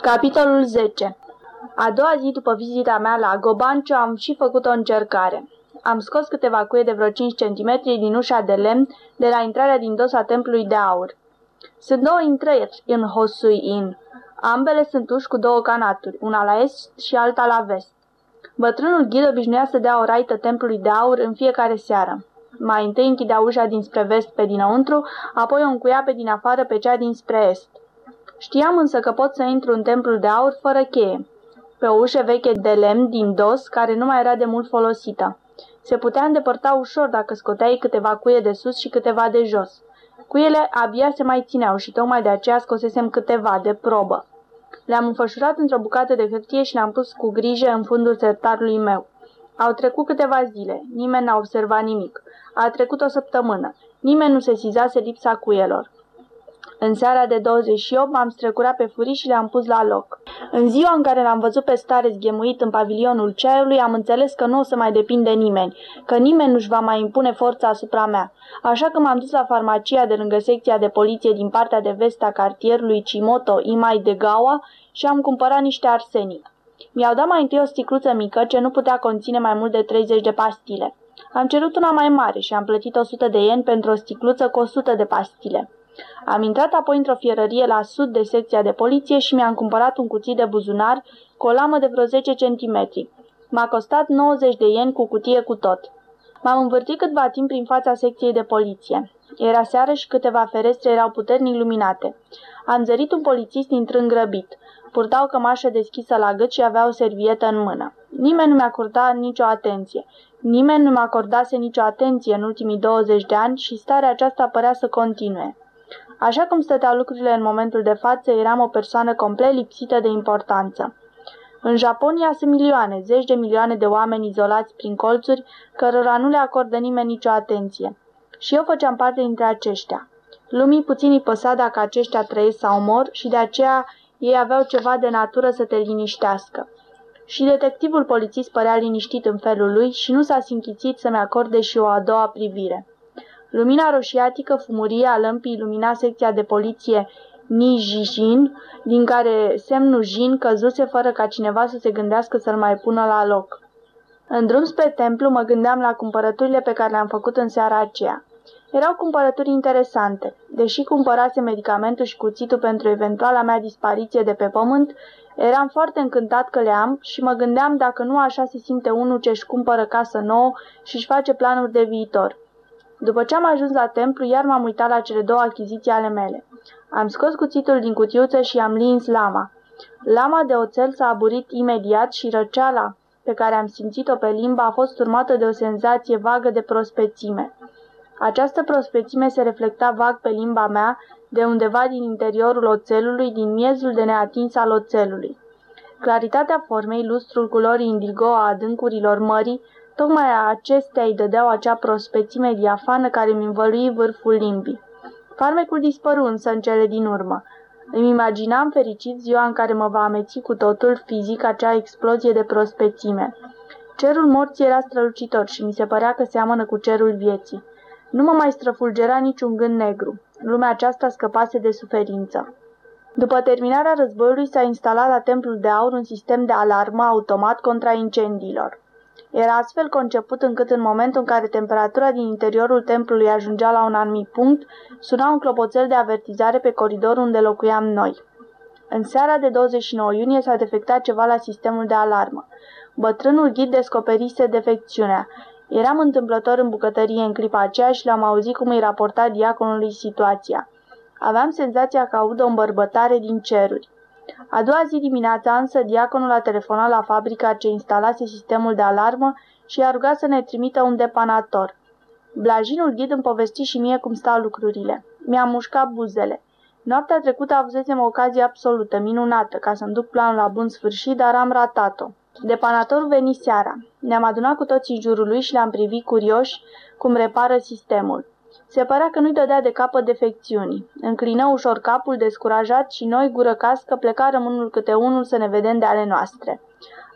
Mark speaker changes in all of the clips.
Speaker 1: Capitolul 10 A doua zi după vizita mea la Gobanciu am și făcut o încercare. Am scos câteva cuie de vreo 5 cm din ușa de lemn de la intrarea din dosa templului de aur. Sunt două intrări în Hosui Inn. Ambele sunt uși cu două canaturi, una la est și alta la vest. Bătrânul ghid obișnuia să dea o raită templului de aur în fiecare seară. Mai întâi închidea ușa dinspre vest pe dinăuntru, apoi o încuia pe din afară pe cea dinspre est. Știam însă că pot să intru în templul de aur fără cheie, pe o ușă veche de lemn din dos care nu mai era de mult folosită. Se putea îndepărta ușor dacă scoteai câteva cuie de sus și câteva de jos. Cuiele abia se mai țineau și tocmai de aceea scosesem câteva de probă. Le-am înfășurat într-o bucată de hârtie și le-am pus cu grijă în fundul sertarului meu. Au trecut câteva zile, nimeni n-a observat nimic. A trecut o săptămână, nimeni nu se sizase lipsa cuielor. În seara de 28 m-am strecurat pe furii și le-am pus la loc. În ziua în care l-am văzut pe stare zghemuit în pavilionul ceaiului, am înțeles că nu o să mai depinde nimeni, că nimeni nu-și va mai impune forța asupra mea. Așa că m-am dus la farmacia de lângă secția de poliție din partea de vest a cartierului Cimoto Imai de Gaua și am cumpărat niște arsenic. Mi-au dat mai întâi o sticluță mică ce nu putea conține mai mult de 30 de pastile. Am cerut una mai mare și am plătit 100 de yen pentru o sticluță cu 100 de pastile. Am intrat apoi într-o fierărie la sud de secția de poliție și mi-am cumpărat un cuțit de buzunar cu o lamă de vreo 10 cm. M-a costat 90 de yen cu cutie cu tot. M-am învârtit câtva timp prin fața secției de poliție. Era seară și câteva ferestre erau puternic luminate. Am zărit un polițist intrând grăbit. Purta o cămașă deschisă la gât și avea o servietă în mână. Nimeni nu mi-a acordat nicio atenție. Nimeni nu mi-a acordase nicio atenție în ultimii 20 de ani și starea aceasta părea să continue. Așa cum stăteau lucrurile în momentul de față, eram o persoană complet lipsită de importanță. În Japonia sunt milioane, zeci de milioane de oameni izolați prin colțuri, cărora nu le acordă nimeni nicio atenție. Și eu făceam parte dintre aceștia. Lumii puțin îi păsa dacă aceștia trăiesc sau mor și de aceea ei aveau ceva de natură să te liniștească. Și detectivul polițist părea liniștit în felul lui și nu s-a sinchițit să-mi acorde și o a doua privire. Lumina roșiatică fumurie a lămpii ilumina secția de poliție Nijijin, din care semnul Jin căzuse fără ca cineva să se gândească să-l mai pună la loc. În drum spre templu mă gândeam la cumpărăturile pe care le-am făcut în seara aceea. Erau cumpărături interesante. Deși cumpărase medicamentul și cuțitul pentru eventuala mea dispariție de pe pământ, eram foarte încântat că le am și mă gândeam dacă nu așa se simte unul ce își cumpără casă nouă și își face planuri de viitor. După ce am ajuns la templu, iar m-am uitat la cele două achiziții ale mele. Am scos cuțitul din cutiuță și am lins lama. Lama de oțel s-a aburit imediat și răceala pe care am simțit-o pe limba a fost urmată de o senzație vagă de prospețime. Această prospețime se reflecta vag pe limba mea de undeva din interiorul oțelului, din miezul de neatins al oțelului. Claritatea formei, lustrul culorii indigo a adâncurilor mării, tocmai acestea îi dădeau acea prospețime diafană care mi învălui vârful limbii. Farmecul dispăru însă în cele din urmă. Îmi imaginam fericit ziua în care mă va ameți cu totul fizic acea explozie de prospețime. Cerul morții era strălucitor și mi se părea că seamănă cu cerul vieții. Nu mă mai străfulgera niciun gând negru. Lumea aceasta scăpase de suferință. După terminarea războiului s-a instalat la Templul de Aur un sistem de alarmă automat contra incendiilor. Era astfel conceput încât în momentul în care temperatura din interiorul templului ajungea la un anumit punct, suna un clopoțel de avertizare pe coridor unde locuiam noi. În seara de 29 iunie s-a defectat ceva la sistemul de alarmă. Bătrânul ghid descoperise defecțiunea. Eram întâmplător în bucătărie în clipa aceea și l-am auzit cum îi raporta diaconului situația. Aveam senzația că aud o îmbărbătare din ceruri. A doua zi dimineața însă diaconul a telefonat la fabrica ce instalase sistemul de alarmă și i-a rugat să ne trimită un depanator. Blajinul ghid îmi povesti și mie cum stau lucrurile. Mi-a mușcat buzele. Noaptea trecută avusesem o ocazie absolută, minunată, ca să-mi duc planul la bun sfârșit, dar am ratat-o. Depanatorul veni seara. Ne-am adunat cu toții în jurul lui și le-am privit curioși cum repară sistemul. Se părea că nu-i dădea de capăt defecțiunii. Înclină ușor capul descurajat și noi, gură cască, plecarăm unul câte unul să ne vedem de ale noastre.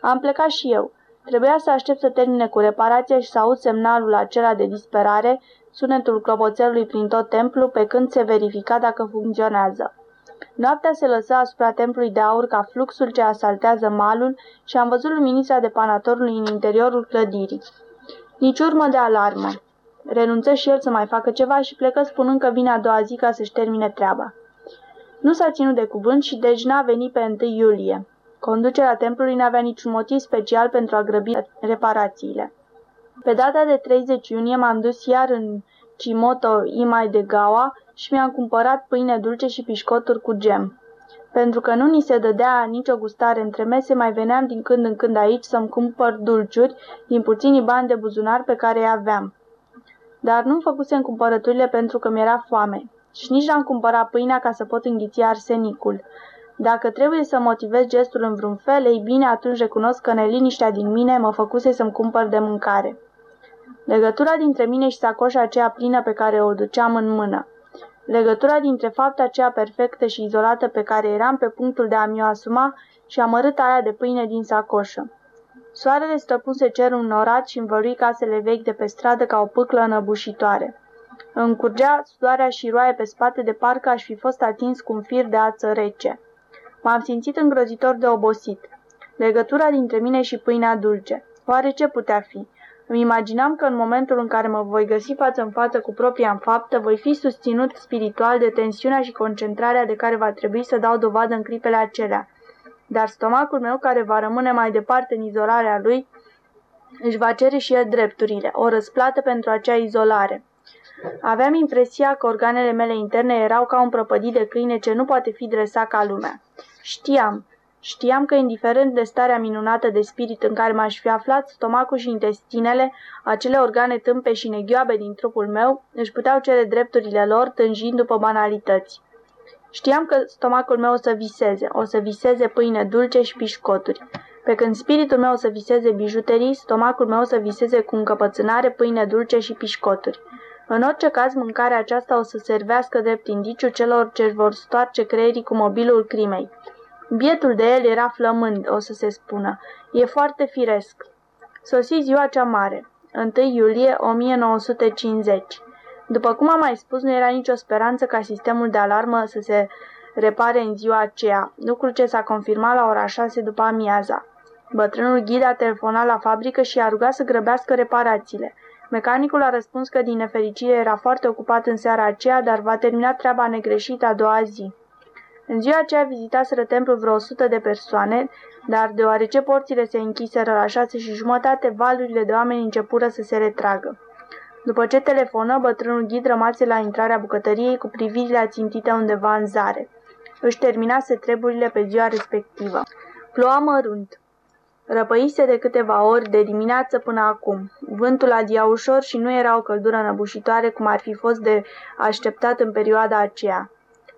Speaker 1: Am plecat și eu. Trebuia să aștept să termine cu reparația și să aud semnalul acela de disperare, sunetul clopoțelului prin tot templu, pe când se verifica dacă funcționează. Noaptea se lăsă asupra templului de aur ca fluxul ce asaltează malul și am văzut luminița depanatorului în interiorul clădirii. Nici urmă de alarmă. Renunță și el să mai facă ceva și plecă spunând că vine a doua zi ca să-și termine treaba. Nu s-a ținut de cuvânt și deci n-a venit pe 1 iulie. Conducerea templului n-avea niciun motiv special pentru a grăbi reparațiile. Pe data de 30 iunie m-am dus iar în Chimoto Imai de Gawa și mi-am cumpărat pâine dulce și pișcoturi cu gem. Pentru că nu ni se dădea nicio gustare între mese, mai veneam din când în când aici să-mi cumpăr dulciuri din puținii bani de buzunar pe care îi aveam. Dar nu-mi făcusem cumpărăturile pentru că mi-era foame și nici n-am cumpărat pâinea ca să pot înghiți arsenicul. Dacă trebuie să motivez gestul în vreun fel, ei bine, atunci recunosc că neliniștea din mine mă făcuse să-mi cumpăr de mâncare. Legătura dintre mine și sacoșa aceea plină pe care o duceam în mână. Legătura dintre fapta aceea perfectă și izolată pe care eram pe punctul de a mi-o asuma și amărâta aia de pâine din sacoșă. Soarele străpunse cerul înnorat și învălui casele vechi de pe stradă ca o pâclă înăbușitoare. Îmi curgea sudoarea și roaie pe spate de parcă aș fi fost atins cu un fir de ață rece. M-am simțit îngrozitor de obosit. Legătura dintre mine și pâinea dulce. Oare ce putea fi? Îmi imaginam că în momentul în care mă voi găsi față în față cu propria în faptă, voi fi susținut spiritual de tensiunea și concentrarea de care va trebui să dau dovadă în clipele acelea. Dar stomacul meu, care va rămâne mai departe în izolarea lui, își va cere și el drepturile, o răsplată pentru acea izolare. Aveam impresia că organele mele interne erau ca un prăpădit de câine ce nu poate fi dresat ca lumea. Știam, Știam că, indiferent de starea minunată de spirit în care m-aș fi aflat, stomacul și intestinele, acele organe tâmpe și neghioabe din trupul meu, își puteau cere drepturile lor, tânjind după banalități. Știam că stomacul meu o să viseze, o să viseze pâine dulce și pișcoturi. Pe când spiritul meu o să viseze bijuterii, stomacul meu o să viseze cu încăpățânare pâine dulce și pișcoturi. În orice caz, mâncarea aceasta o să servească drept indiciu celor ce vor stoarce creierii cu mobilul crimei. Bietul de el era flămând, o să se spună. E foarte firesc. Sosi ziua cea mare, 1 iulie 1950. După cum am mai spus, nu era nicio speranță ca sistemul de alarmă să se repare în ziua aceea, lucru ce s-a confirmat la ora 6 după amiaza. Bătrânul ghid a telefonat la fabrică și a rugat să grăbească reparațiile. Mecanicul a răspuns că din nefericire era foarte ocupat în seara aceea, dar va termina treaba negreșită a doua zi. În ziua aceea vizitaseră templul vreo 100 de persoane, dar deoarece porțile se închiseră la șase și jumătate, valurile de oameni începură să se retragă. După ce telefonă, bătrânul ghid rămase la intrarea bucătăriei cu privirile ațintite undeva în zare. Își terminase treburile pe ziua respectivă. Ploua mărunt. Răpăise de câteva ori de dimineață până acum. Vântul adia ușor și nu era o căldură năbușitoare cum ar fi fost de așteptat în perioada aceea.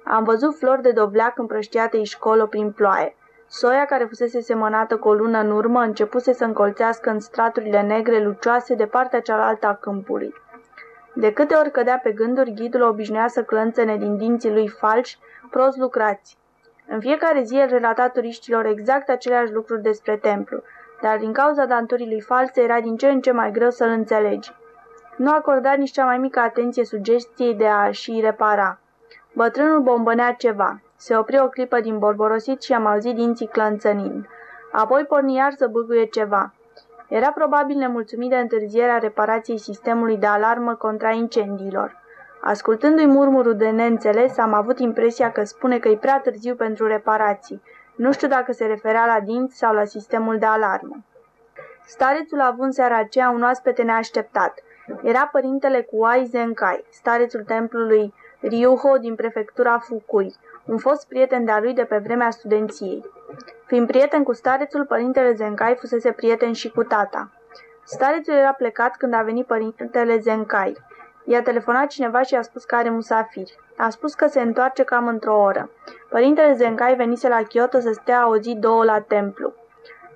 Speaker 1: Am văzut flori de dovleac împrăștiate școlo prin ploaie. Soia care fusese semănată cu o lună în urmă începuse să încolțească în straturile negre lucioase de partea cealaltă a câmpului. De câte ori cădea pe gânduri, ghidul obișnuia să clănțene din dinții lui falși, prost lucrați. În fiecare zi el relata turiștilor exact aceleași lucruri despre templu, dar din cauza danturii lui false era din ce în ce mai greu să-l înțelegi. Nu acorda nici cea mai mică atenție sugestiei de a și repara. Bătrânul bombănea ceva. Se opri o clipă din borborosit și am auzit dinții clănțănind. Apoi porni iar să băguie ceva. Era probabil nemulțumit de întârzierea reparației sistemului de alarmă contra incendiilor. Ascultându-i murmurul de neînțeles, am avut impresia că spune că e prea târziu pentru reparații. Nu știu dacă se referea la dinți sau la sistemul de alarmă. Starețul a avut seara aceea un oaspete neașteptat. Era părintele Kuai Zenkai, starețul templului Ryuho din prefectura Fukui, un fost prieten de-a lui de pe vremea studenției. Fiind prieten cu starețul, părintele Zenkai fusese prieten și cu tata. Starețul era plecat când a venit părintele Zenkai. I-a telefonat cineva și a spus că are musafiri. A spus că se întoarce cam într-o oră. Părintele Zenkai venise la Kyoto să stea o zi două la templu.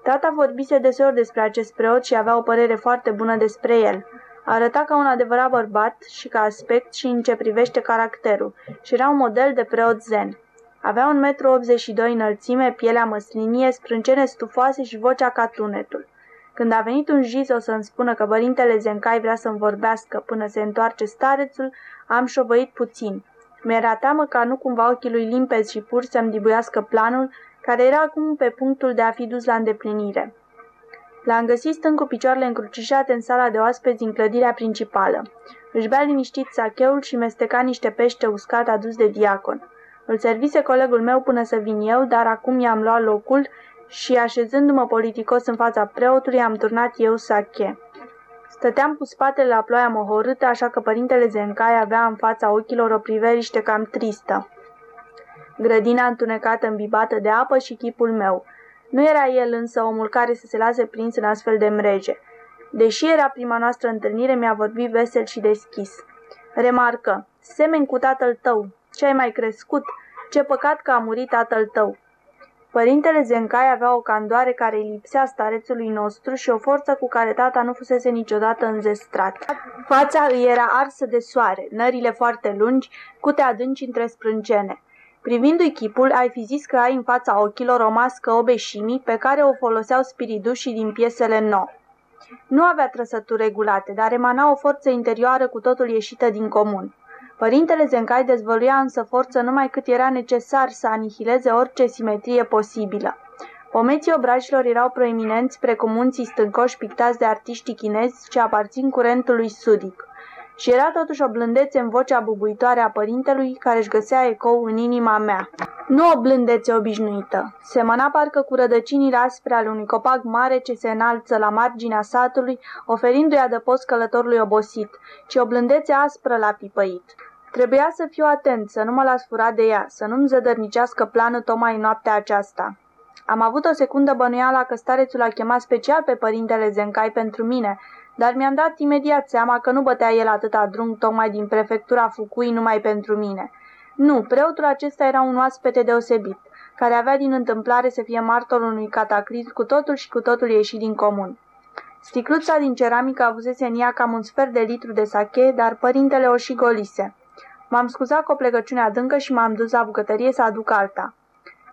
Speaker 1: Tata vorbise deseori despre acest preot și avea o părere foarte bună despre el. Arăta ca un adevărat bărbat și ca aspect și în ce privește caracterul și era un model de preot zen. Avea 1,82 m înălțime, pielea măslinie, sprâncene stufoase și vocea ca tunetul. Când a venit un jiz o să-mi spună că părintele Zencai vrea să-mi vorbească până se întoarce starețul, am șovăit puțin. Mi-era teamă ca nu cumva ochii lui limpezi și pur să-mi dibuiască planul, care era acum pe punctul de a fi dus la îndeplinire. L-am găsit stând cu picioarele încrucișate în sala de oaspeți din clădirea principală. Își bea liniștit sacheul și mesteca niște pește uscat adus de diacon. Îl servise colegul meu până să vin eu, dar acum i-am luat locul și, așezându-mă politicos în fața preotului, am turnat eu sache. Stăteam cu spatele la ploaia mohorâtă, așa că părintele Zencai avea în fața ochilor o priveliște cam tristă. Grădina întunecată îmbibată de apă și chipul meu. Nu era el însă omul care să se lase prins în astfel de mrege. Deși era prima noastră întâlnire, mi-a vorbit vesel și deschis. Remarcă, semeni cu tatăl tău, ce ai mai crescut, ce păcat că a murit tatăl tău. Părintele Zencai avea o candoare care îi lipsea starețului nostru și o forță cu care tata nu fusese niciodată înzestrat. Fața îi era arsă de soare, nările foarte lungi, cute adânci între sprâncene. Privindu-i chipul, ai fi zis că ai în fața ochilor o mască obeșimii pe care o foloseau spiridușii din piesele nou. Nu avea trăsături regulate, dar emana o forță interioară cu totul ieșită din comun. Părintele Zencai dezvăluia însă forță numai cât era necesar să anihileze orice simetrie posibilă. Pomeții obrajilor erau proeminenți precum munții stâncoși pictați de artiștii chinezi ce aparțin curentului sudic. Și era totuși o blândețe în vocea bubuitoare a părintelui care își găsea ecou în inima mea. Nu o blândețe obișnuită. Semăna parcă cu rădăcinile aspre ale unui copac mare ce se înalță la marginea satului, oferindu-i adăpost călătorului obosit, ci o blândețe aspră la pipăit. Trebuia să fiu atent, să nu mă las furat de ea, să nu-mi zădărnicească planul tocmai în noaptea aceasta. Am avut o secundă bănuiala că starețul a chemat special pe părintele Zencai pentru mine, dar mi-am dat imediat seama că nu bătea el atâta drum tocmai din prefectura Fukui numai pentru mine. Nu, preotul acesta era un oaspete deosebit, care avea din întâmplare să fie martorul unui cataclism cu totul și cu totul ieșit din comun. Sticluța din ceramică avusese în ea cam un sfert de litru de sache, dar părintele o și golise. M-am scuzat cu o plecăciune adâncă și m-am dus la bucătărie să aduc alta.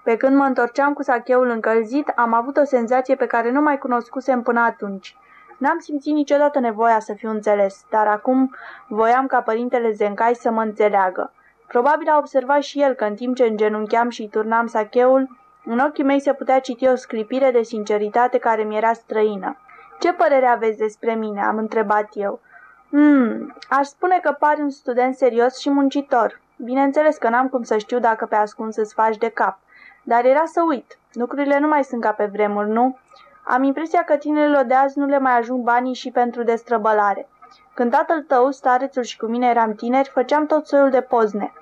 Speaker 1: Pe când mă întorceam cu sacheul încălzit, am avut o senzație pe care nu mai cunoscusem până atunci. N-am simțit niciodată nevoia să fiu înțeles, dar acum voiam ca părintele Zencai să mă înțeleagă. Probabil a observat și el că în timp ce îngenuncheam și turnam sacheul, în ochii mei se putea citi o sclipire de sinceritate care mi era străină. Ce părere aveți despre mine?" am întrebat eu. Hmm, aș spune că pari un student serios și muncitor. Bineînțeles că n-am cum să știu dacă pe ascuns îți faci de cap. Dar era să uit. Lucrurile nu mai sunt ca pe vremuri, nu? Am impresia că tinerilor de azi nu le mai ajung banii și pentru destrăbălare. Când tatăl tău, starețul și cu mine eram tineri, făceam tot soiul de pozne.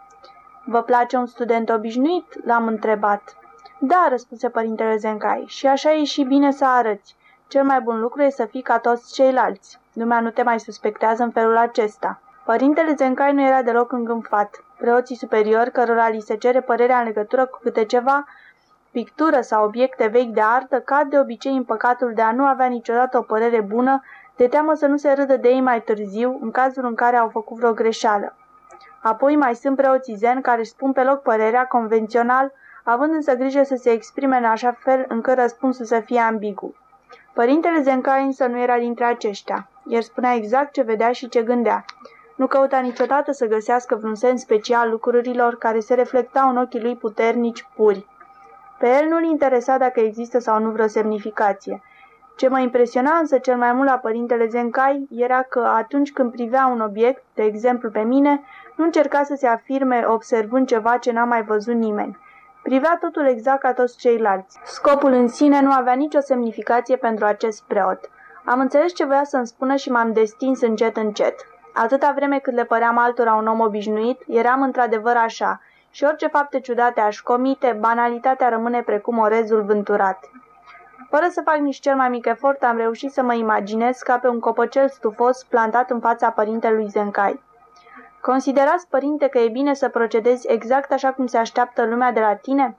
Speaker 1: Vă place un student obișnuit? L-am întrebat. Da, răspunse părintele Zencai, și așa e și bine să arăți. Cel mai bun lucru e să fii ca toți ceilalți. Lumea nu te mai suspectează în felul acesta. Părintele Zencai nu era deloc îngânfat. Preoții superiori, cărora li se cere părerea în legătură cu câte ceva, pictură sau obiecte vechi de artă, cad de obicei în păcatul de a nu avea niciodată o părere bună, de teamă să nu se râdă de ei mai târziu, în cazul în care au făcut vreo greșeală. Apoi mai sunt preoții zen care își spun pe loc părerea convențional, având însă grijă să se exprime în așa fel încât răspunsul să fie ambigu. Părintele Zencai însă nu era dintre aceștia. El spunea exact ce vedea și ce gândea. Nu căuta niciodată să găsească vreun sens special lucrurilor care se reflectau în ochii lui puternici, puri. Pe el nu-l interesa dacă există sau nu vreo semnificație. Ce mă impresiona însă cel mai mult la părintele Zencai era că atunci când privea un obiect, de exemplu pe mine, nu încerca să se afirme observând ceva ce n-a mai văzut nimeni. Privea totul exact ca toți ceilalți. Scopul în sine nu avea nicio semnificație pentru acest preot. Am înțeles ce voia să-mi spună și m-am destins încet încet. Atâta vreme cât le păream altora un om obișnuit, eram într-adevăr așa, și orice fapte ciudate aș comite, banalitatea rămâne precum orezul vânturat. Fără să fac nici cel mai mic efort, am reușit să mă imaginez ca pe un copăcel stufos plantat în fața părintelui Zencai. Considerați, părinte, că e bine să procedezi exact așa cum se așteaptă lumea de la tine?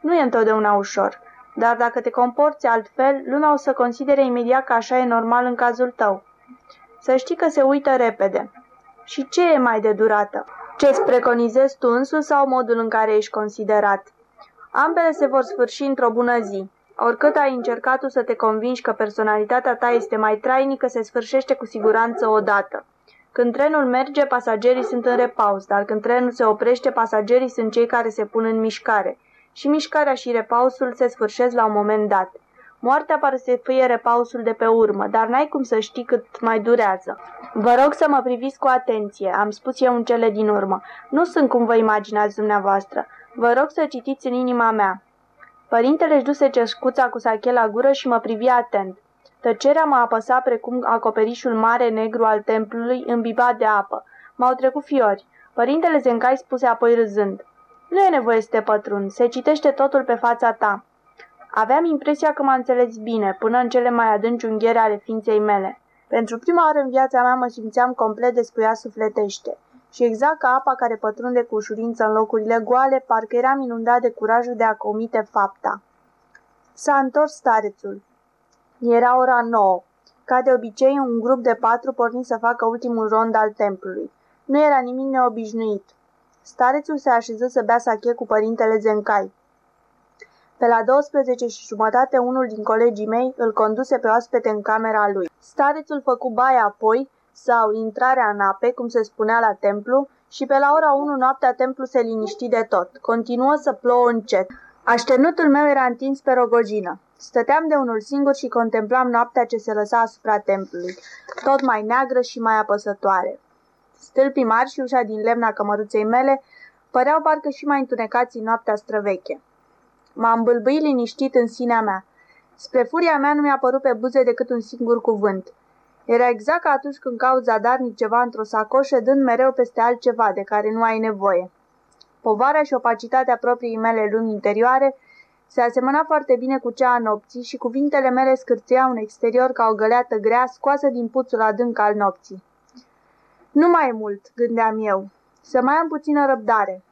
Speaker 1: Nu e întotdeauna ușor, dar dacă te comporți altfel, lumea o să considere imediat că așa e normal în cazul tău. Să știi că se uită repede. Și ce e mai de durată? Ce îți preconizezi tu însuți sau modul în care ești considerat? Ambele se vor sfârși într-o bună zi. Oricât ai încercat tu să te convingi că personalitatea ta este mai trainică, se sfârșește cu siguranță odată. Când trenul merge, pasagerii sunt în repaus, dar când trenul se oprește, pasagerii sunt cei care se pun în mișcare. Și mișcarea și repausul se sfârșesc la un moment dat. Moartea pare să fie repausul de pe urmă, dar n-ai cum să știi cât mai durează. Vă rog să mă priviți cu atenție, am spus eu în cele din urmă. Nu sunt cum vă imaginați dumneavoastră. Vă rog să citiți în inima mea. Părintele își duse ceșcuța cu sache la gură și mă privi atent. Tăcerea mă apăsa precum acoperișul mare negru al templului îmbibat de apă. M-au trecut fiori. Părintele Zencai spuse apoi râzând. Nu e nevoie să te pătrund, se citește totul pe fața ta. Aveam impresia că m-a înțeles bine, până în cele mai adânci unghiere ale ființei mele. Pentru prima oară în viața mea mă simțeam complet descuiat sufletește. Și exact ca apa care pătrunde cu ușurință în locurile goale, parcă eram inundat de curajul de a comite fapta. S-a întors starețul. Era ora nouă. Ca de obicei, un grup de patru porni să facă ultimul rond al templului. Nu era nimic neobișnuit. Starețul se așeză să bea sache cu părintele Zencai. Pe la 12 și jumătate, unul din colegii mei îl conduse pe oaspete în camera lui. Starețul făcu baia apoi, sau intrarea în ape, cum se spunea la templu, și pe la ora 1 noaptea templu se liniști de tot. Continuă să plouă încet. Așternutul meu era întins pe rogogină. Stăteam de unul singur și contemplam noaptea ce se lăsa asupra templului, tot mai neagră și mai apăsătoare. Stâlpii mari și ușa din lemna cămăruței mele păreau parcă și mai întunecați în noaptea străveche. M-am bâlbâit liniștit în sinea mea. Spre furia mea nu mi-a părut pe buze decât un singur cuvânt. Era exact ca atunci când cauți zadarnic ceva într-o sacoșă, dând mereu peste altceva de care nu ai nevoie. Povarea și opacitatea propriei mele lumi interioare se asemăna foarte bine cu cea a nopții și cuvintele mele scârțeau în exterior ca o găleată grea scoasă din puțul adânc al nopții. Nu mai e mult, gândeam eu. Să mai am puțină răbdare.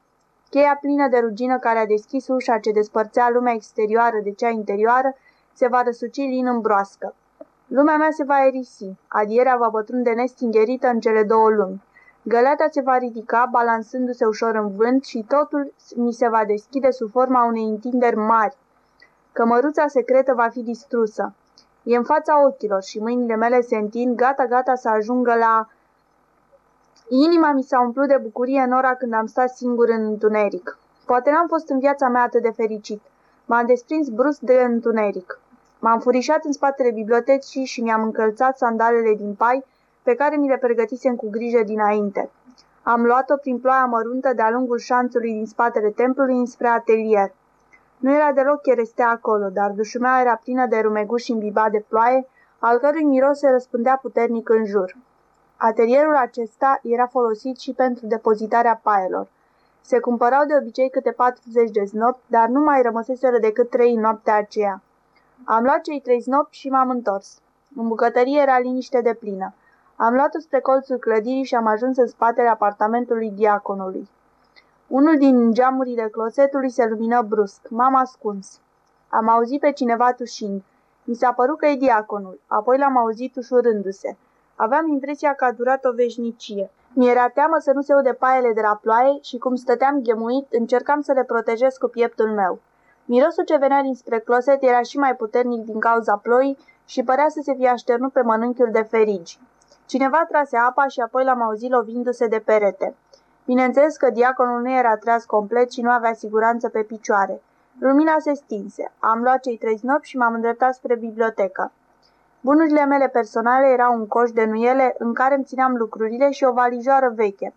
Speaker 1: Cheia plină de rugină care a deschis ușa ce despărțea lumea exterioară de cea interioară se va răsuci lin în broască. Lumea mea se va erisi, adierea va pătrunde nestingerită în cele două lumi. Găleata se va ridica, balansându-se ușor în vânt și totul mi se va deschide sub forma unei întinderi mari. Cămăruța secretă va fi distrusă. E în fața ochilor și mâinile mele se întind, gata-gata să ajungă la... Inima mi s-a umplut de bucurie în ora când am stat singur în întuneric. Poate n-am fost în viața mea atât de fericit. M-am desprins brusc de întuneric. M-am furișat în spatele bibliotecii și mi-am încălțat sandalele din pai, pe care mi le pregătisem cu grijă dinainte. Am luat-o prin ploaia măruntă de-a lungul șanțului din spatele templului înspre atelier. Nu era deloc cherestea acolo, dar dușumea era plină de rumeguși imbibat de ploaie, al cărui miros se răspândea puternic în jur. Atelierul acesta era folosit și pentru depozitarea paielor. Se cumpărau de obicei câte 40 de znopi, dar nu mai rămăseseră decât trei în noaptea aceea. Am luat cei trei znopi și m-am întors. În bucătărie era liniște de plină. Am luat-o spre colțul clădirii și am ajuns în spatele apartamentului diaconului. Unul din geamurile closetului se lumină brusc. M-am ascuns. Am auzit pe cineva tușind. Mi s-a părut că e diaconul. Apoi l-am auzit ușurându-se. Aveam impresia că a durat o veșnicie. Mi-era teamă să nu se ude paiele de la ploaie și cum stăteam ghemuit, încercam să le protejez cu pieptul meu. Mirosul ce venea dinspre closet era și mai puternic din cauza ploii și părea să se fie așternut pe mănânchiul de ferigi. Cineva trase apa și apoi l-am auzit lovindu-se de perete. Bineînțeles că diaconul nu era tras complet și nu avea siguranță pe picioare. Lumina se stinse. Am luat cei trei snopi și m-am îndreptat spre bibliotecă. Bunurile mele personale erau un coș de nuiele în care îmi țineam lucrurile și o valijoară veche.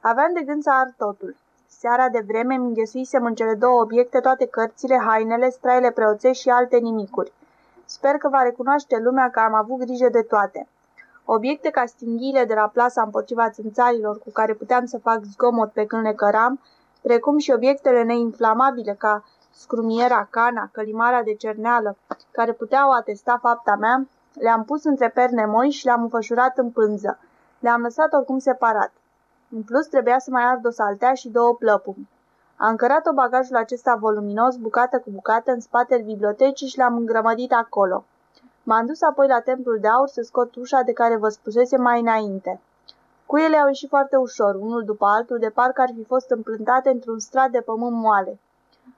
Speaker 1: Aveam de gând să ard totul. Seara de vreme îmi înghesuisem în cele două obiecte toate cărțile, hainele, straile preoțești și alte nimicuri. Sper că va recunoaște lumea că am avut grijă de toate. Obiecte ca stinghiile de la plasa împotriva țânțarilor cu care puteam să fac zgomot pe când le căram, precum și obiectele neinflamabile ca scrumiera, cana, călimara de cerneală, care puteau atesta fapta mea, le-am pus între perne moi și le-am înfășurat în pânză. Le-am lăsat oricum separat. În plus, trebuia să mai ard o saltea și două plăpumi. Am cărat-o bagajul acesta voluminos, bucată cu bucată, în spatele bibliotecii și l-am îngrămădit acolo. M-am dus apoi la templul de aur să scot ușa de care vă spusese mai înainte. Cuiele au ieșit foarte ușor, unul după altul, de parcă ar fi fost împlântate într-un strat de pământ moale.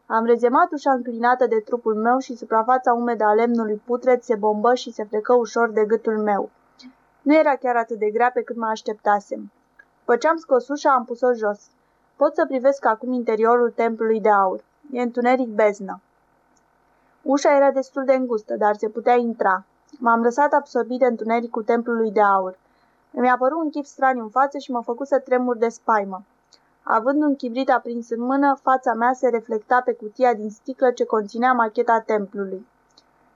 Speaker 1: Am rezemat ușa înclinată de trupul meu și suprafața umedă a lemnului putred se bombă și se frecă ușor de gâtul meu. Nu era chiar atât de grea pe cât mă așteptasem. După ce am scos ușa, am pus-o jos. Pot să privesc acum interiorul templului de aur. E întuneric beznă. Ușa era destul de îngustă, dar se putea intra. M-am lăsat absorbit de întunericul templului de aur. Îmi apăru un chip straniu în față și mă făcu să tremur de spaimă. Având un chibrit aprins în mână, fața mea se reflecta pe cutia din sticlă ce conținea macheta templului.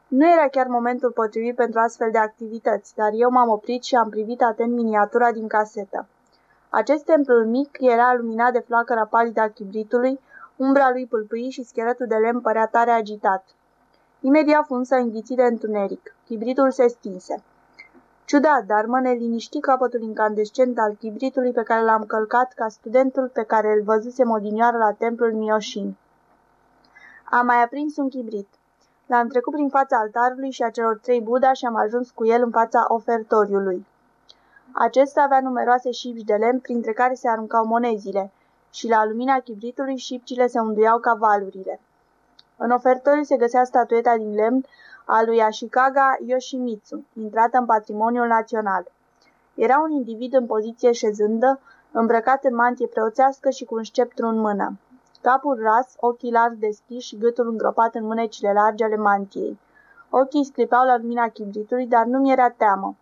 Speaker 1: Nu era chiar momentul potrivit pentru astfel de activități, dar eu m-am oprit și am privit atent miniatura din casetă. Acest templu mic era luminat de flacăra palidă a chibritului, umbra lui pâlpâi și scheletul de lemn părea tare agitat. Imediat fu însă înghițit de întuneric. Chibritul se stinse. Ciudat, dar mă neliniști capătul incandescent al chibritului pe care l-am călcat ca studentul pe care îl văzusem odinioară la templul Mioșin. Am mai aprins un chibrit. L-am trecut prin fața altarului și a celor trei Buddha și am ajuns cu el în fața ofertoriului. Acesta avea numeroase șipci de lemn, printre care se aruncau monezile, și la lumina chibritului șipcile se unduiau ca valurile. În ofertoriu se găsea statueta din lemn a lui Ashikaga Yoshimitsu, intrată în patrimoniul național. Era un individ în poziție șezândă, îmbrăcat în mantie preoțească și cu un sceptru în mână. Capul ras, ochii largi deschiși și gâtul îngropat în mânecile largi ale mantiei. Ochii sclipau la lumina chibritului, dar nu mi era teamă.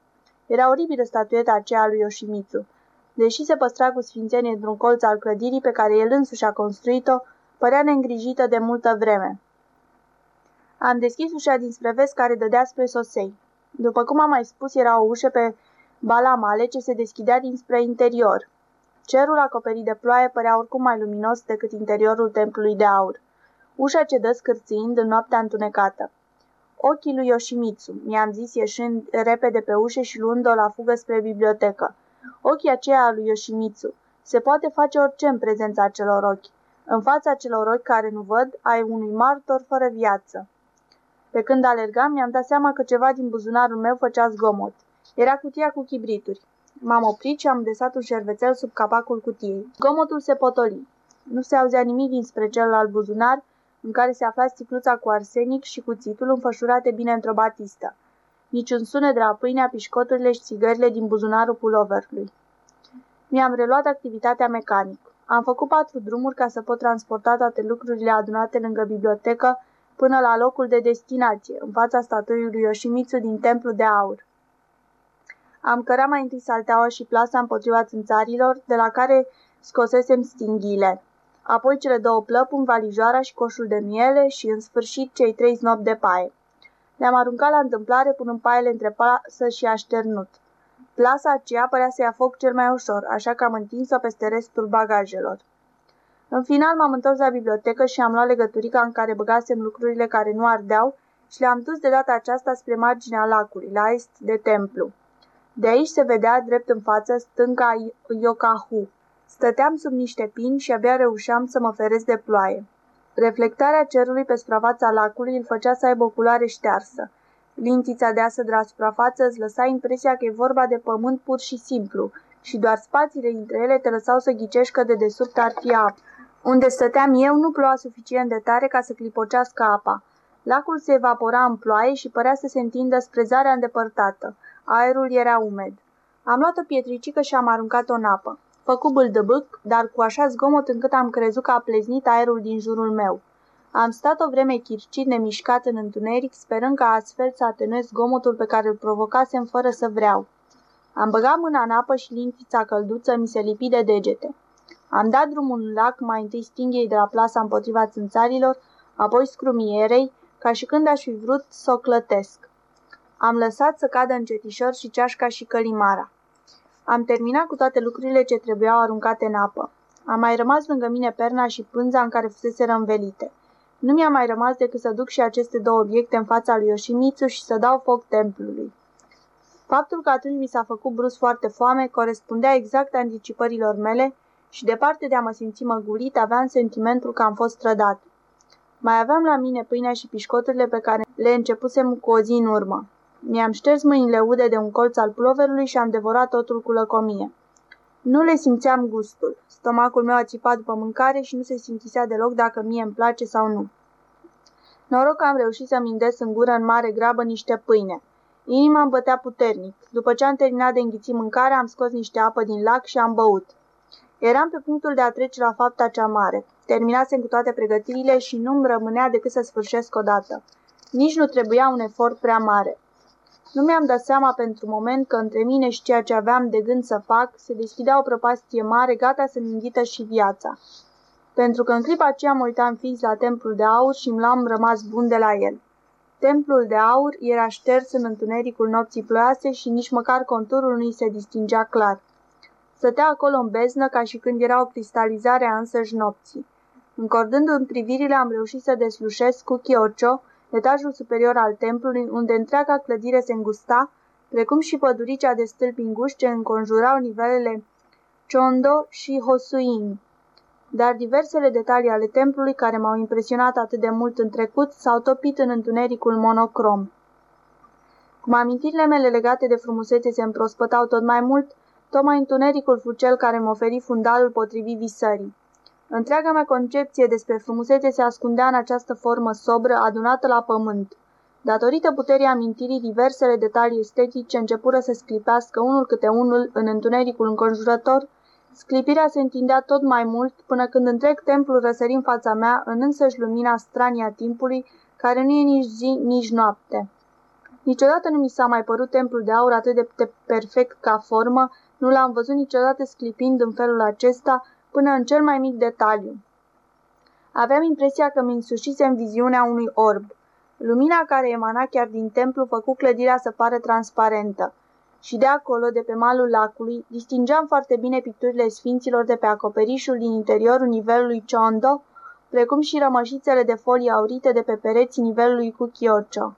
Speaker 1: Era oribilă statueta aceea lui Yoshimitsu. Deși se păstra cu sfințenie într-un colț al clădirii pe care el însuși a construit-o, părea neîngrijită de multă vreme. Am deschis ușa dinspre vest care dădea spre sosei. După cum am mai spus, era o ușă pe balamale ce se deschidea dinspre interior. Cerul acoperit de ploaie părea oricum mai luminos decât interiorul templului de aur. Ușa cedă scârțind în noaptea întunecată. Ochii lui Yoshimitsu, mi-am zis ieșind repede pe ușă și luând-o la fugă spre bibliotecă. Ochii aceia lui Yoshimitsu. Se poate face orice în prezența acelor ochi. În fața celor ochi care nu văd, ai unui martor fără viață. Pe când alergam, mi-am dat seama că ceva din buzunarul meu făcea zgomot. Era cutia cu chibrituri. M-am oprit și am desat un șervețel sub capacul cutiei. Gomotul se potoli. Nu se auzea nimic dinspre celălalt buzunar, în care se afla sticluța cu arsenic și cuțitul înfășurate bine într-o batistă. Niciun sunet de la pâinea, pișcoturile și țigările din buzunarul puloverului. Mi-am reluat activitatea mecanic. Am făcut patru drumuri ca să pot transporta toate lucrurile adunate lângă bibliotecă până la locul de destinație, în fața statuii lui Yoshimitsu din Templu de Aur. Am cărat mai întâi salteaua și plasa împotriva țânțarilor, de la care scosesem stinghile. Apoi cele două plăpumi, valijoara și coșul de miele și, în sfârșit, cei trei snopi de paie. Le-am aruncat la întâmplare punând paiele între plasă și așternut. Plasa aceea părea să ia foc cel mai ușor, așa că am întins-o peste restul bagajelor. În final m-am întors la bibliotecă și am luat legăturica în care băgasem lucrurile care nu ardeau și le-am dus de data aceasta spre marginea lacului, la est de templu. De aici se vedea drept în față stânca Yokahu. Stăteam sub niște pini și abia reușeam să mă feresc de ploaie. Reflectarea cerului pe suprafața lacului îl făcea să aibă o culoare ștearsă. Lintița deasă de la suprafață îți lăsa impresia că e vorba de pământ pur și simplu și doar spațiile dintre ele te lăsau să ghicești că de desubt ar fi apă. Unde stăteam eu nu ploua suficient de tare ca să clipocească apa. Lacul se evapora în ploaie și părea să se întindă spre zarea îndepărtată. Aerul era umed. Am luat o pietricică și am aruncat-o în apă. Făcu bâldăbâc, dar cu așa zgomot încât am crezut că a pleznit aerul din jurul meu. Am stat o vreme chircit nemișcat în întuneric, sperând ca astfel să atenuez zgomotul pe care îl provocasem fără să vreau. Am băgat mâna în apă și linfița călduță mi se lipi de degete. Am dat drumul în lac, mai întâi stinghei de la plasa împotriva țânțarilor, apoi scrumierei, ca și când aș fi vrut să o clătesc. Am lăsat să cadă încetișor și ceașca și călimara. Am terminat cu toate lucrurile ce trebuiau aruncate în apă. Am mai rămas lângă mine perna și pânza în care fusese învelite. Nu mi-a mai rămas decât să duc și aceste două obiecte în fața lui Yoshimitsu și să dau foc templului. Faptul că atunci mi s-a făcut brusc foarte foame corespundea exact anticipărilor mele și departe de a mă simți măgulit, aveam sentimentul că am fost trădat. Mai aveam la mine pâinea și pișcoturile pe care le începusem cu o zi în urmă. Mi-am șters mâinile ude de un colț al ploverului și am devorat totul cu lăcomie. Nu le simțeam gustul. Stomacul meu a țipat după mâncare și nu se simțisea deloc dacă mie îmi place sau nu. Noroc că am reușit să-mi indes în gură în mare grabă niște pâine. Inima îmi bătea puternic. După ce am terminat de înghițit mâncarea, am scos niște apă din lac și am băut. Eram pe punctul de a trece la fapta cea mare. Terminasem cu toate pregătirile și nu-mi rămânea decât să sfârșesc odată. Nici nu trebuia un efort prea mare. Nu mi-am dat seama pentru moment că între mine și ceea ce aveam de gând să fac se deschidea o prăpastie mare gata să-mi înghită și viața. Pentru că în clipa aceea mă uitam fix la templul de aur și mi l-am rămas bun de la el. Templul de aur era șters în întunericul nopții ploase și nici măcar conturul nu se distingea clar. Stătea acolo în beznă ca și când era o cristalizare a însăși nopții. Încordându-mi privirile, am reușit să deslușesc cu Chiocio, etajul superior al templului, unde întreaga clădire se îngusta, precum și păduricea de stâlpi înguși ce înconjurau nivelele Chondo și Hosuin. Dar diversele detalii ale templului, care m-au impresionat atât de mult în trecut, s-au topit în întunericul monocrom. Cum amintirile mele legate de frumusețe se împrospătau tot mai mult, tocmai întunericul fu cel care mă oferi fundalul potrivit visării. Întreaga mea concepție despre frumusețe se ascundea în această formă sobră adunată la pământ. Datorită puterii amintirii, diversele detalii estetice începură să sclipească unul câte unul în întunericul înconjurător, sclipirea se întindea tot mai mult până când întreg templul răsări în fața mea în însăși lumina stranie a timpului, care nu e nici zi, nici noapte. Niciodată nu mi s-a mai părut templul de aur atât de perfect ca formă, nu l-am văzut niciodată sclipind în felul acesta, până în cel mai mic detaliu. Aveam impresia că mi însușisem viziunea unui orb. Lumina care emana chiar din templu făcu clădirea să pară transparentă. Și de acolo, de pe malul lacului, distingeam foarte bine picturile sfinților de pe acoperișul din interiorul nivelului Chondo, precum și rămășițele de folii aurite de pe pereții nivelului cu Chiocho.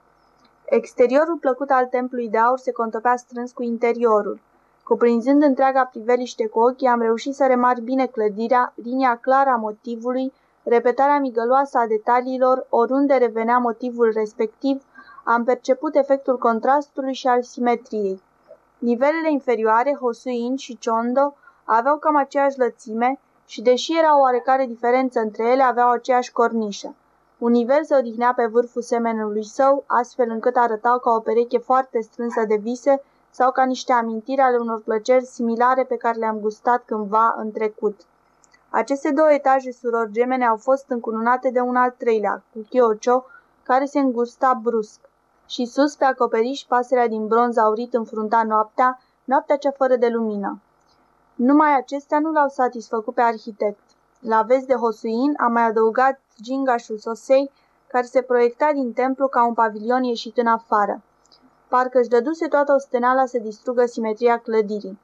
Speaker 1: Exteriorul plăcut al templului de aur se contopea strâns cu interiorul. Cuprinzând întreaga priveliște cu ochii, am reușit să remarc bine clădirea, linia clară a motivului, repetarea migăloasă a detaliilor, oriunde revenea motivul respectiv, am perceput efectul contrastului și al simetriei. Nivelele inferioare, Hosuin și Chondo, aveau cam aceeași lățime și, deși era o oarecare diferență între ele, aveau aceeași cornișă. Un nivel se odihnea pe vârful semenului său, astfel încât arătau ca o pereche foarte strânsă de vise, sau ca niște amintiri ale unor plăceri similare pe care le-am gustat cândva în trecut. Aceste două etaje surori gemene au fost încununate de un al treilea, cu chiocio, care se îngusta brusc. Și sus, pe acoperiș, pasărea din bronz aurit înfrunta noaptea, noaptea cea fără de lumină. Numai acestea nu l-au satisfăcut pe arhitect. La vest de Hosuin am mai adăugat gingașul sosei, care se proiecta din templu ca un pavilion ieșit în afară parcă își dăduse toată osteneala să distrugă simetria clădirii.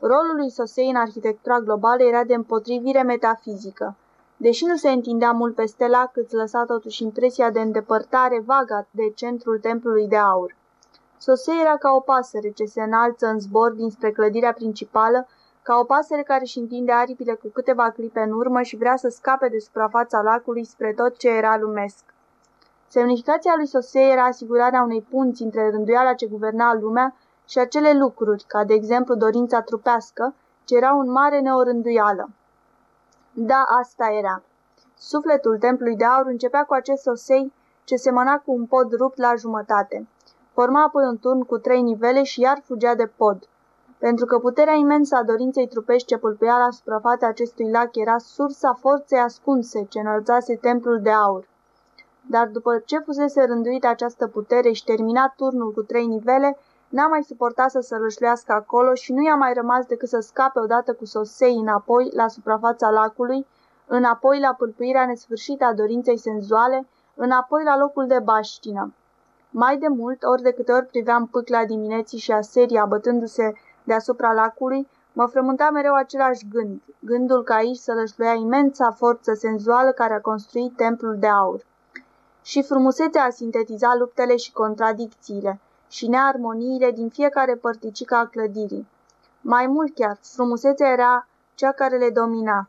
Speaker 1: Rolul lui Sosei în arhitectura globală era de împotrivire metafizică. Deși nu se întindea mult peste lac, îți lăsa totuși impresia de îndepărtare vagă de centrul templului de aur. Sosei era ca o pasăre ce se înalță în zbor dinspre clădirea principală, ca o pasăre care își întinde aripile cu câteva clipe în urmă și vrea să scape de suprafața lacului spre tot ce era lumesc. Semnificația lui Sosei era asigurarea unei punți între rânduiala ce guverna lumea și acele lucruri, ca de exemplu dorința trupească, ce era un mare neorânduială. Da, asta era. Sufletul templului de aur începea cu acest sosei ce semăna cu un pod rupt la jumătate. Forma apoi un turn cu trei nivele și iar fugea de pod. Pentru că puterea imensă a dorinței trupești ce pâlpâia la suprafața acestui lac era sursa forței ascunse ce înălțase templul de aur dar după ce fusese rânduită această putere și terminat turnul cu trei nivele, n-a mai suportat să se rășluiască acolo și nu i-a mai rămas decât să scape odată cu sosei înapoi la suprafața lacului, înapoi la pâlpâirea nesfârșită a dorinței senzuale, înapoi la locul de baștină. Mai de mult, ori de câte ori priveam pâcla dimineții și a serii abătându-se deasupra lacului, mă frământa mereu același gând, gândul că aici să lășluia imensa forță senzuală care a construit templul de aur și frumusețea a sintetiza luptele și contradicțiile și nearmoniile din fiecare părticică a clădirii. Mai mult chiar, frumusețea era cea care le domina.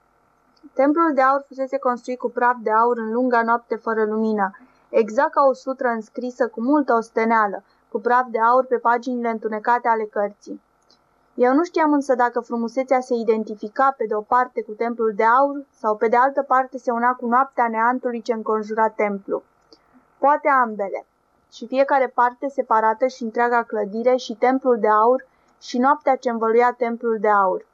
Speaker 1: Templul de aur fusese construit cu praf de aur în lunga noapte fără lumină, exact ca o sutră înscrisă cu multă osteneală, cu praf de aur pe paginile întunecate ale cărții. Eu nu știam însă dacă frumusețea se identifica pe de o parte cu templul de aur sau pe de altă parte se una cu noaptea neantului ce înconjura templu. Poate ambele. și fiecare parte separată și întreaga clădire și templul de aur și noaptea ce învăluia templul de aur.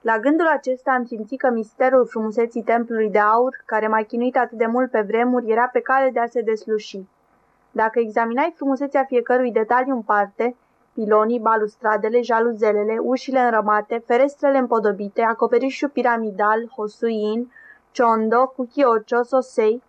Speaker 1: La gândul acesta am simțit că misterul frumuseții templului de aur, care m-a chinuit atât de mult pe vremuri, era pe cale de a se desluși. Dacă examinai frumusețea fiecărui detaliu în parte, pilonii, balustradele, jaluzelele, ușile înrămate, ferestrele împodobite, acoperișul piramidal, Hosuin, Chondo, Kukiocho, Sosei,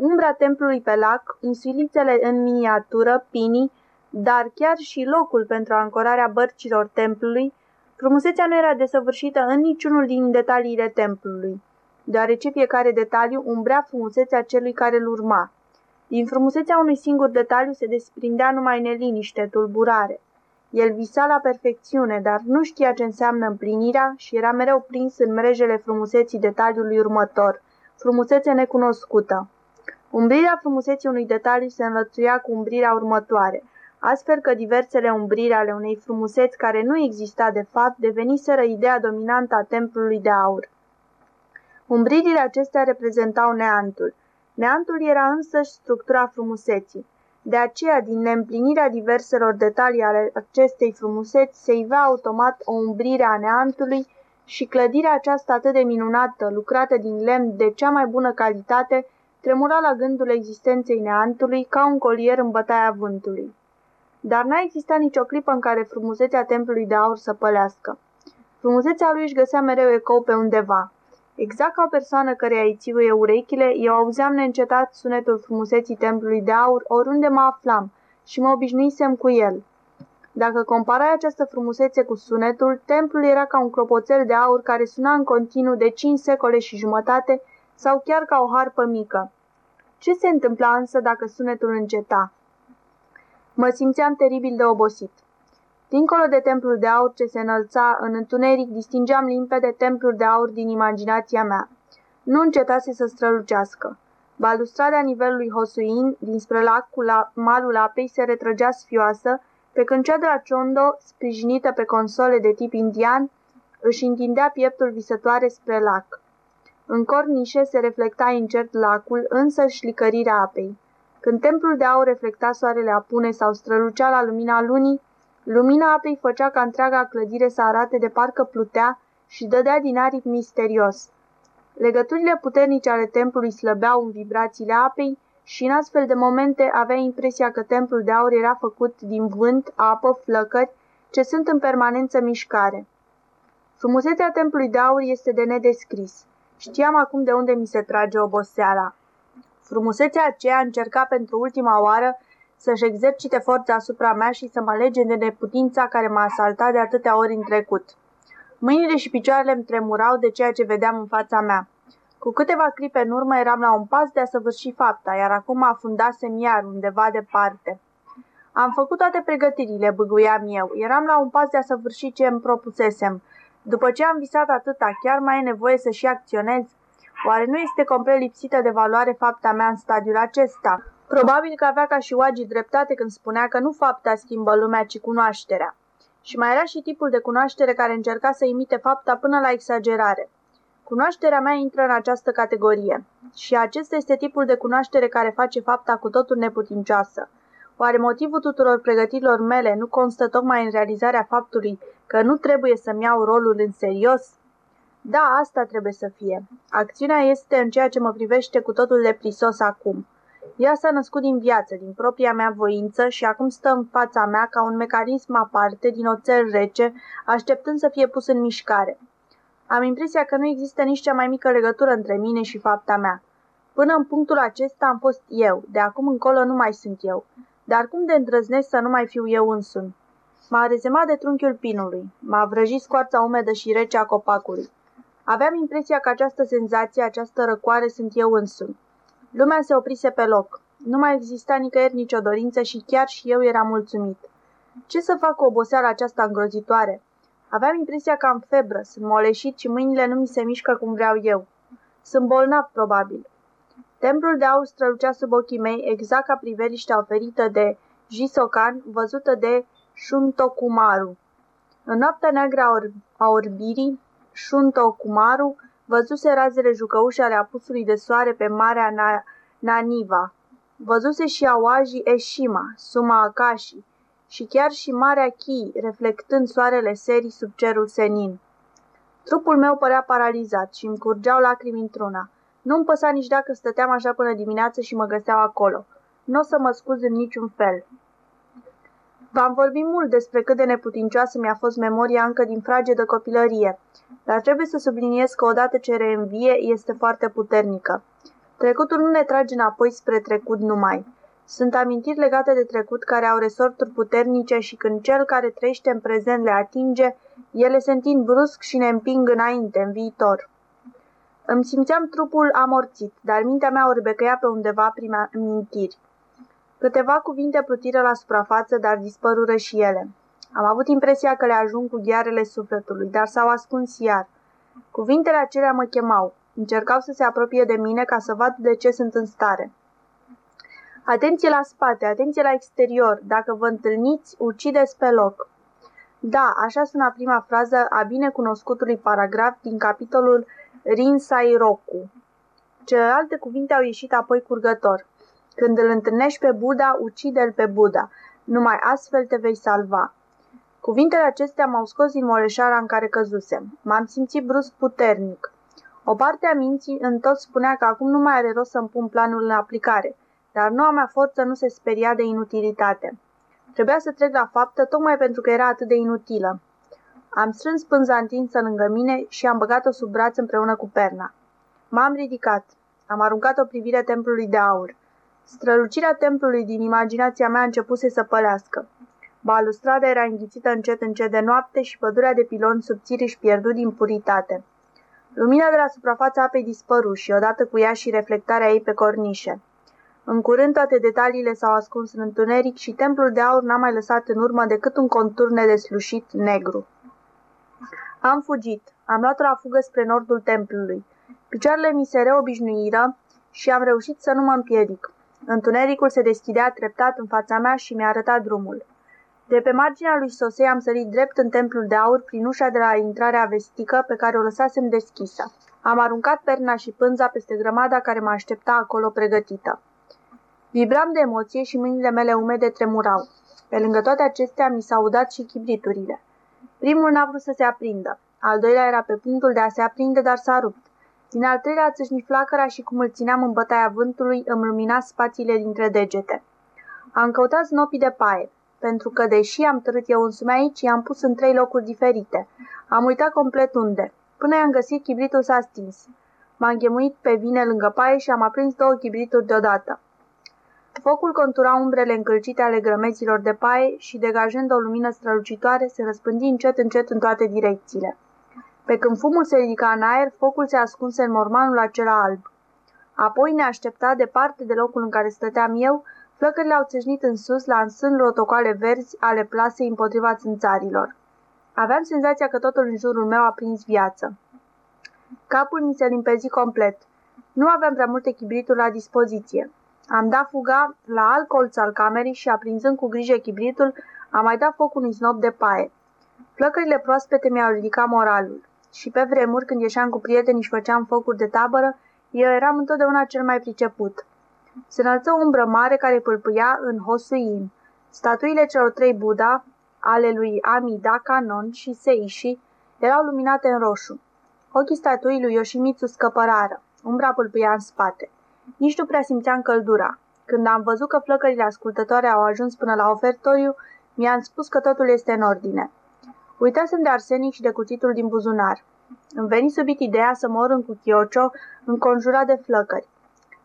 Speaker 1: umbra templului pe lac, insulițele în miniatură, pinii, dar chiar și locul pentru ancorarea bărcilor templului, frumusețea nu era desăvârșită în niciunul din detaliile templului, deoarece fiecare detaliu umbrea frumusețea celui care îl urma. Din frumusețea unui singur detaliu se desprindea numai neliniște, tulburare. El visa la perfecțiune, dar nu știa ce înseamnă împlinirea și era mereu prins în mrejele frumuseții detaliului următor, frumusețe necunoscută. Umbrirea frumuseții unui detaliu se înlățuia cu umbrirea următoare, astfel că diversele umbriri ale unei frumuseți care nu exista de fapt deveniseră ideea dominantă a templului de aur. Umbririle acestea reprezentau neantul. Neantul era însăși structura frumuseții. De aceea, din neîmplinirea diverselor detalii ale acestei frumuseți, se ivea automat o umbrire a neantului și clădirea aceasta atât de minunată, lucrată din lemn de cea mai bună calitate, tremura la gândul existenței neantului ca un colier în bătaia vântului. Dar n-a existat nicio clipă în care frumusețea templului de aur să pălească. Frumusețea lui își găsea mereu ecou pe undeva. Exact ca o persoană care îi țivuie urechile, eu auzeam neîncetat sunetul frumuseții templului de aur oriunde mă aflam și mă obișnuisem cu el. Dacă comparai această frumusețe cu sunetul, templul era ca un clopoțel de aur care suna în continuu de cinci secole și jumătate sau chiar ca o harpă mică. Ce se întâmpla însă dacă sunetul înceta? Mă simțeam teribil de obosit. Dincolo de templul de aur ce se înălța în întuneric, distingeam limpede templul de aur din imaginația mea. Nu încetase să strălucească. Balustrada nivelului Hosuin, dinspre lac cu la malul apei, se retrăgea sfioasă, pe când cea de la Chondo, sprijinită pe console de tip indian, își întindea pieptul visătoare spre lac. În cornișe se reflecta incert lacul, însă și șlicărirea apei. Când templul de aur reflecta soarele apune sau strălucea la lumina lunii, lumina apei făcea ca întreaga clădire să arate de parcă plutea și dădea din aripi misterios. Legăturile puternice ale templului slăbeau în vibrațiile apei și în astfel de momente avea impresia că templul de aur era făcut din vânt, apă, flăcări, ce sunt în permanență mișcare. Frumusețea templului de aur este de nedescris. Știam acum de unde mi se trage oboseala. Frumusețea aceea încerca pentru ultima oară să-și exercite forța asupra mea și să mă lege de neputința care m-a asaltat de atâtea ori în trecut. Mâinile și picioarele îmi tremurau de ceea ce vedeam în fața mea. Cu câteva clipe în urmă eram la un pas de a săvârși fapta, iar acum afundasem iar undeva departe. Am făcut toate pregătirile, băguiam eu. Eram la un pas de a săvârși ce îmi propusesem. După ce am visat atâta, chiar mai e nevoie să și acționez? Oare nu este complet lipsită de valoare fapta mea în stadiul acesta? Probabil că avea ca și Oagi dreptate când spunea că nu fapta schimbă lumea, ci cunoașterea. Și mai era și tipul de cunoaștere care încerca să imite fapta până la exagerare. Cunoașterea mea intră în această categorie. Și acesta este tipul de cunoaștere care face fapta cu totul neputincioasă. Oare motivul tuturor pregătirilor mele nu constă tocmai în realizarea faptului că nu trebuie să-mi iau rolul în serios? Da, asta trebuie să fie. Acțiunea este în ceea ce mă privește cu totul de prisos acum. Ea s-a născut din viață, din propria mea voință și acum stă în fața mea ca un mecanism aparte din oțel rece, așteptând să fie pus în mișcare. Am impresia că nu există nici cea mai mică legătură între mine și fapta mea. Până în punctul acesta am fost eu, de acum încolo nu mai sunt eu. Dar cum de îndrăznesc să nu mai fiu eu însumi? M-a rezemat de trunchiul pinului, m-a vrăjit scoarța umedă și rece a copacului. Aveam impresia că această senzație, această răcoare sunt eu însumi. Lumea se oprise pe loc. Nu mai exista nicăieri nicio dorință și chiar și eu eram mulțumit. Ce să fac cu oboseala aceasta îngrozitoare? Aveam impresia că am febră, sunt moleșit și mâinile nu mi se mișcă cum vreau eu. Sunt bolnav, probabil. Templul de aur strălucea sub ochii mei exact ca priveliștea oferită de Jisokan, văzută de Shuntokumaru. În noaptea neagră a, or- a orbirii, Shuntokumaru văzuse razele jucăușe ale apusului de soare pe Marea Na- Naniva. Văzuse și Awaji Eshima, Suma Akashi, și chiar și Marea Chi, reflectând soarele serii sub cerul senin. Trupul meu părea paralizat și îmi curgeau lacrimi într-una. Nu-mi păsa nici dacă stăteam așa până dimineață și mă găseau acolo. Nu o să mă scuz în niciun fel. V-am vorbit mult despre cât de neputincioasă mi-a fost memoria încă din fragedă copilărie, dar trebuie să subliniez că odată ce reînvie este foarte puternică. Trecutul nu ne trage înapoi spre trecut numai. Sunt amintiri legate de trecut care au resorturi puternice și când cel care trăiește în prezent le atinge, ele se întind brusc și ne împing înainte, în viitor. Îmi simțeam trupul amorțit, dar mintea mea orbecăia pe undeva prin amintiri. Câteva cuvinte plutiră la suprafață, dar dispărură și ele. Am avut impresia că le ajung cu ghearele sufletului, dar s-au ascuns iar. Cuvintele acelea mă chemau. Încercau să se apropie de mine ca să vad de ce sunt în stare. Atenție la spate, atenție la exterior. Dacă vă întâlniți, ucideți pe loc. Da, așa suna prima frază a binecunoscutului paragraf din capitolul Rinsai Roku. Celelalte cuvinte au ieșit apoi curgător. Când îl întâlnești pe Buddha, ucide-l pe Buddha. Numai astfel te vei salva. Cuvintele acestea m-au scos din moleșara în care căzusem. M-am simțit brusc puternic. O parte a minții în tot spunea că acum nu mai are rost să-mi pun planul în aplicare, dar noua mea forță nu se speria de inutilitate. Trebuia să trec la faptă tocmai pentru că era atât de inutilă. Am strâns pânza întinsă lângă mine și am băgat-o sub braț împreună cu perna. M-am ridicat. Am aruncat o privire templului de aur. Strălucirea templului din imaginația mea începuse să pălească. Balustrada era înghițită încet încet de noapte și pădurea de piloni subțiri își pierdut din puritate. Lumina de la suprafața apei dispăru și odată cu ea și reflectarea ei pe cornișe. În curând toate detaliile s-au ascuns în întuneric și templul de aur n-a mai lăsat în urmă decât un contur nedeslușit negru. Am fugit. Am luat la fugă spre nordul templului. Picioarele mi se reobișnuiră și am reușit să nu mă împiedic. Întunericul se deschidea treptat în fața mea și mi-a arătat drumul. De pe marginea lui Sosei am sărit drept în templul de aur prin ușa de la intrarea vestică pe care o lăsasem deschisă. Am aruncat perna și pânza peste grămada care mă aștepta acolo pregătită. Vibram de emoție și mâinile mele umede tremurau. Pe lângă toate acestea mi s-au udat și chibriturile. Primul n-a vrut să se aprindă. Al doilea era pe punctul de a se aprinde, dar s-a rupt. Din al treilea a țâșnit flacăra și cum îl țineam în bătaia vântului, îmi lumina spațiile dintre degete. Am căutat snopii de paie, pentru că, deși am târât eu însumi aici, i-am pus în trei locuri diferite. Am uitat complet unde. Până i-am găsit, chibritul s-a stins. M-am ghemuit pe vine lângă paie și am aprins două chibrituri deodată. Focul contura umbrele încălcite ale grămeților de paie și, degajând o lumină strălucitoare, se răspândi încet încet în toate direcțiile. Pe când fumul se ridica în aer, focul se ascunse în mormanul acela alb. Apoi ne aștepta departe de locul în care stăteam eu, flăcările au țâșnit în sus, lansând rotocoale verzi ale plasei împotriva țânțarilor. Aveam senzația că totul în jurul meu a prins viață. Capul mi se limpezi complet. Nu aveam prea multe chibrituri la dispoziție. Am dat fuga la alt colț al camerei și, aprinzând cu grijă chibritul, am mai dat foc unui snop de paie. Flăcările proaspete mi-au ridicat moralul. Și pe vremuri, când ieșeam cu prietenii și făceam focuri de tabără, eu eram întotdeauna cel mai priceput. Se înălță o umbră mare care pâlpâia în Hosuin. Statuile celor trei Buddha, ale lui Amida, Kanon și Seishi, erau luminate în roșu. Ochii statuii lui Yoshimitsu scăpărară. Umbra pâlpâia în spate. Nici nu prea simțeam căldura. Când am văzut că flăcările ascultătoare au ajuns până la ofertoriu, mi-am spus că totul este în ordine. Uitasem de arsenic și de cuțitul din buzunar. Îmi veni subit ideea să mor în cuchiocio, înconjurat de flăcări.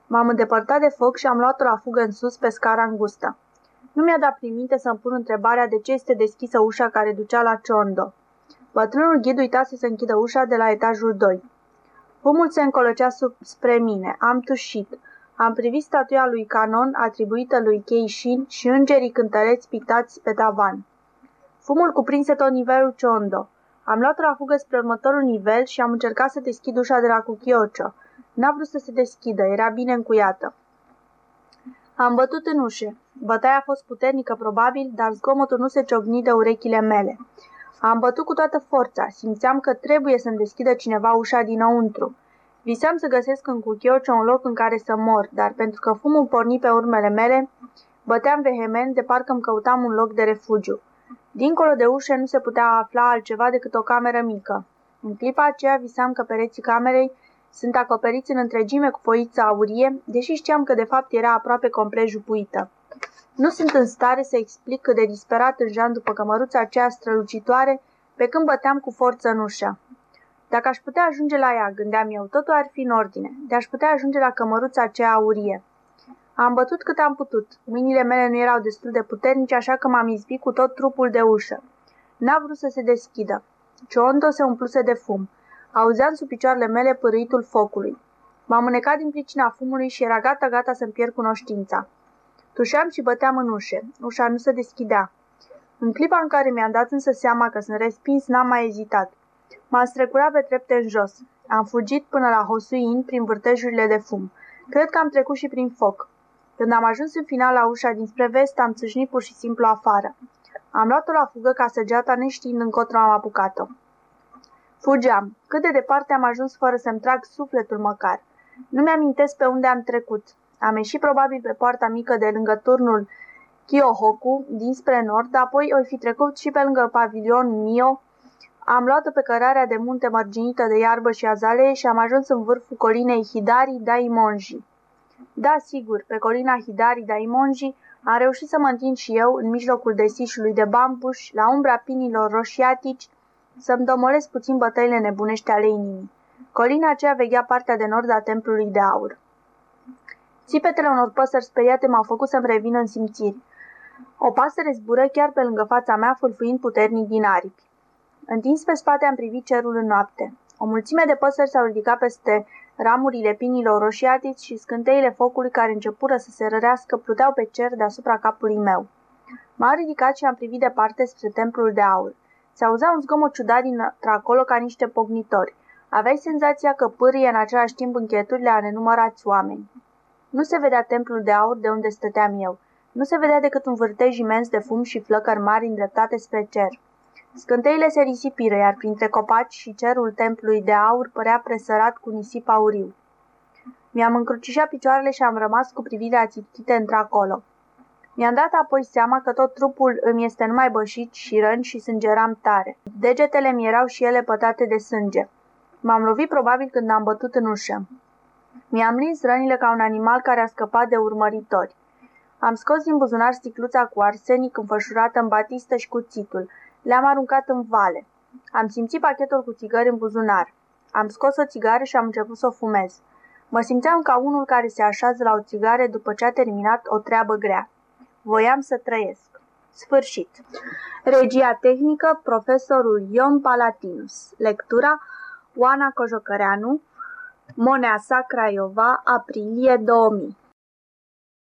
Speaker 1: M-am îndepărtat de foc și am luat-o la fugă în sus pe scara îngustă. Nu mi-a dat prin minte să-mi pun întrebarea de ce este deschisă ușa care ducea la Ciondo. Bătrânul ghid uitase să închidă ușa de la etajul 2. Fumul se încolăcea sub, spre mine. Am tușit. Am privit statuia lui Canon atribuită lui Keishin și îngerii cântăreți pictați pe tavan. Fumul cuprinse tot nivelul Chondo. Am luat la fugă spre următorul nivel și am încercat să deschid ușa de la Kukiocho. N-a vrut să se deschidă, era bine încuiată. Am bătut în ușe. Bătaia a fost puternică, probabil, dar zgomotul nu se ciogni de urechile mele. Am bătut cu toată forța. Simțeam că trebuie să-mi deschidă cineva ușa dinăuntru. Visam să găsesc în Cuchioce un loc în care să mor, dar pentru că fumul porni pe urmele mele, băteam vehement de parcă îmi căutam un loc de refugiu. Dincolo de ușă nu se putea afla altceva decât o cameră mică. În clipa aceea visam că pereții camerei sunt acoperiți în întregime cu foiță aurie, deși știam că de fapt era aproape complet jupuită. Nu sunt în stare să explic cât de disperat înjeam după cămăruța aceea strălucitoare, pe când băteam cu forță în ușă. Dacă aș putea ajunge la ea, gândeam eu, totul ar fi în ordine. De aș putea ajunge la cămăruța aceea aurie. Am bătut cât am putut. Mâinile mele nu erau destul de puternice, așa că m-am izbit cu tot trupul de ușă. N-a vrut să se deschidă. Ciondo se umpluse de fum. Auzeam sub picioarele mele pârâitul focului. M-am înecat din pricina fumului și era gata-gata să-mi pierd cunoștința. Tușeam și băteam în ușe. Ușa nu se deschidea. În clipa în care mi-am dat însă seama că sunt respins, n-am mai ezitat. M-am strecurat pe trepte în jos. Am fugit până la Hosuin prin vârtejurile de fum. Cred că am trecut și prin foc. Când am ajuns în final la ușa dinspre vest, am țâșnit pur și simplu afară. Am luat-o la fugă ca săgeata neștiind încotro am apucat-o. Fugeam. Cât de departe am ajuns fără să-mi trag sufletul măcar. Nu mi-amintesc pe unde am trecut. Am ieșit probabil pe poarta mică de lângă turnul Kyohoku, dinspre nord, apoi oi fi trecut și pe lângă pavilion Mio. Am luat-o pe cărarea de munte mărginită de iarbă și azalee și am ajuns în vârful colinei Hidari Daimonji. Da, sigur, pe colina Hidari Daimonji am reușit să mă întind și eu în mijlocul desișului de bambuș, la umbra pinilor roșiatici, să-mi domolesc puțin bătăile nebunești ale inimii. Colina aceea veghea partea de nord a templului de aur. Țipetele unor păsări speriate m-au făcut să-mi revin în simțiri. O pasăre zbură chiar pe lângă fața mea, fâlfâind puternic din aripi. Întins pe spate am privit cerul în noapte. O mulțime de păsări s-au ridicat peste ramurile pinilor roșiatici și scânteile focului care începură să se rărească pluteau pe cer deasupra capului meu. M-am ridicat și am privit departe spre templul de aur. Se auzea un zgomot ciudat din acolo ca niște pognitori. Aveai senzația că pârie în același timp încheturile a nenumărați oameni. Nu se vedea templul de aur de unde stăteam eu. Nu se vedea decât un vârtej imens de fum și flăcări mari îndreptate spre cer. Scânteile se risipiră, iar printre copaci și cerul templului de aur părea presărat cu nisip auriu. Mi-am încrucișat picioarele și am rămas cu privirea țiptite într-acolo. Mi-am dat apoi seama că tot trupul îmi este numai bășit și răni și sângeram tare. Degetele mi erau și ele pătate de sânge. M-am lovit probabil când am bătut în ușă. Mi-am lins rănile ca un animal care a scăpat de urmăritori. Am scos din buzunar sticluța cu arsenic înfășurată în batistă și cuțitul. Le-am aruncat în vale. Am simțit pachetul cu țigări în buzunar. Am scos o țigară și am început să o fumez. Mă simțeam ca unul care se așează la o țigare după ce a terminat o treabă grea. Voiam să trăiesc. Sfârșit. Regia tehnică, profesorul Ion Palatinus. Lectura, Oana Cojocăreanu, Monea Craiova, aprilie 2000.